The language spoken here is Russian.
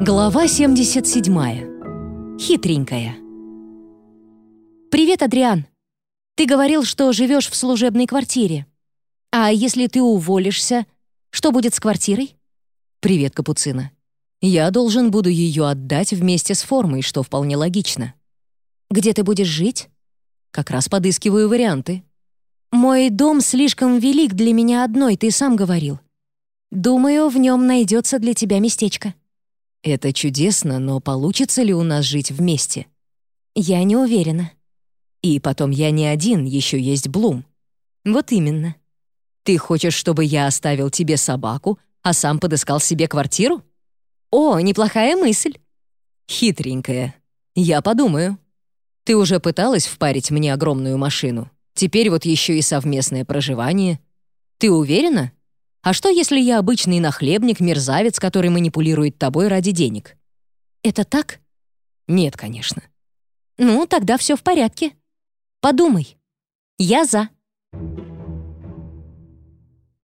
Глава 77. Хитренькая. «Привет, Адриан. Ты говорил, что живешь в служебной квартире. А если ты уволишься, что будет с квартирой?» «Привет, Капуцина. Я должен буду ее отдать вместе с формой, что вполне логично». «Где ты будешь жить?» «Как раз подыскиваю варианты». «Мой дом слишком велик для меня одной, ты сам говорил. Думаю, в нем найдется для тебя местечко». Это чудесно, но получится ли у нас жить вместе? Я не уверена. И потом я не один, еще есть Блум. Вот именно. Ты хочешь, чтобы я оставил тебе собаку, а сам подыскал себе квартиру? О, неплохая мысль. Хитренькая. Я подумаю. Ты уже пыталась впарить мне огромную машину. Теперь вот еще и совместное проживание. Ты уверена? А что, если я обычный нахлебник, мерзавец, который манипулирует тобой ради денег? Это так? Нет, конечно. Ну, тогда все в порядке. Подумай. Я за.